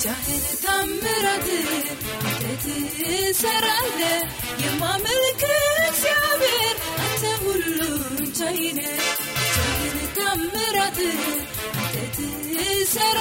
ብቻህን ታምራት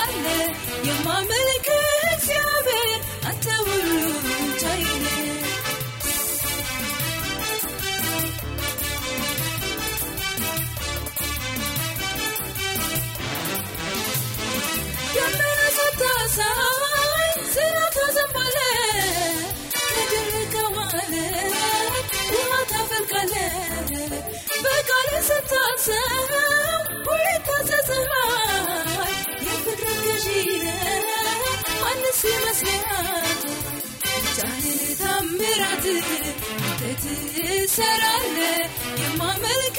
አንተ የማመልክ ማንስ ይመስልሃል ብቻህን ታምራት አንተ ትሰራለህ የማመልክ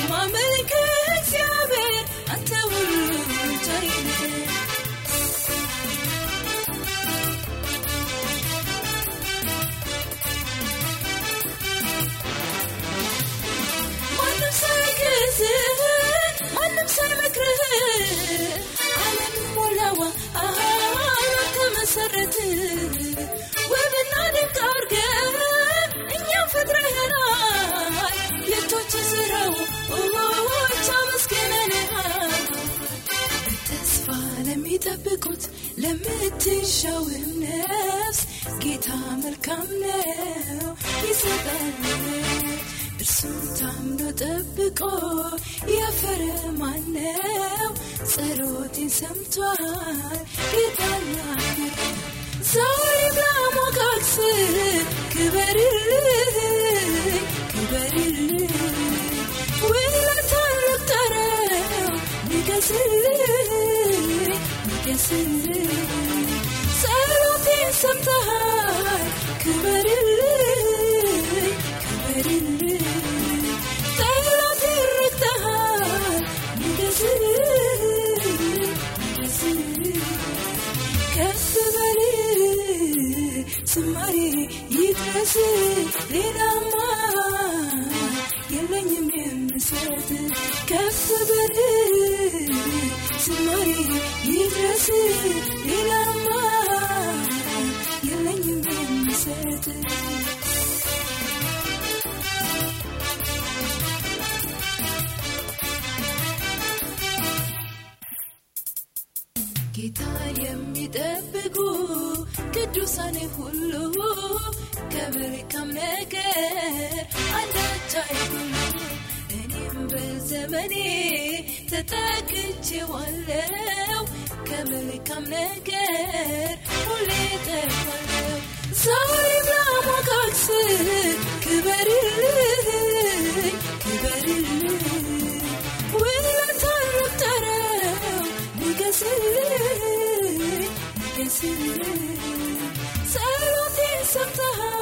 ለምትሻውም ነፍስ ጌታ መልካም ነው ይሰጣል እርሱን ታምኖ ጠብቆ ያፈረ ማነው ጸሎቴን ሰምቷል ጌታና ዛሬም ላሞጋግስ kesildi. Serratin semtahar kıvırıldı Kıvırıldı Serratin rektahar müdesildi Müdesildi Kefti beli Sımari gitmesi Lidamar ጌታ የሚጠብቁ ቅዱሳኔ ሁሉ ከመልካም ነገር አንዳች አይሁኑ። እኔም በዘመኔ ተጠግቼ ዋለው ከመልካም ነገር ሁሌ ጠርፋለው ዛሬም ላሞካክስ ክበርልኝ ክበርልኝ ውለታን ልቁጠረው ንገስልኝ ንገስልኝ ጸሎቴን ሰምተሃል